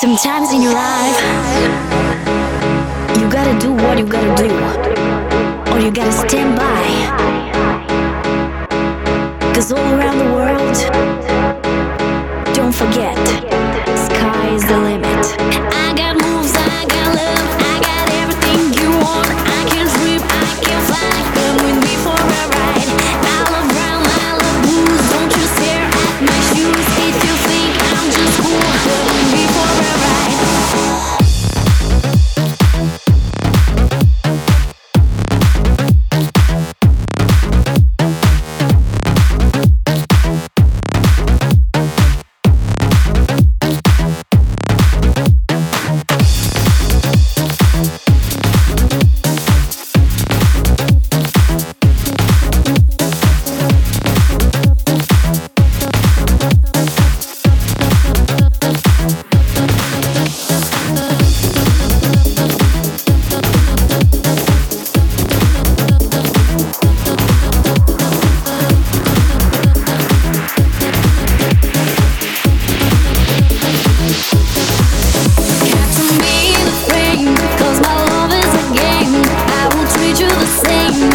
Sometimes in your life, you gotta do what you gotta do, or you gotta stand by. Cause all around the world, don't forget, sky is the limit. sing.